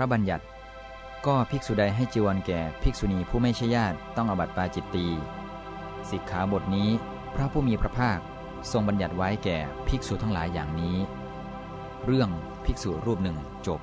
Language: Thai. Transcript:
ระบัญญัติ ก็ภิกษุใดให้จีวรแก่ภิกษุณีผู้ไม่ใช่ญาติต้องอบัติปาจิตตีสิกขาบทนี้ พระผู้มีพระภาคทรงบัญญัติไว้แก่ภิกษุทั้งหลายอย่างนี้ เรื่องภิกษุรูปหนึ่งจบ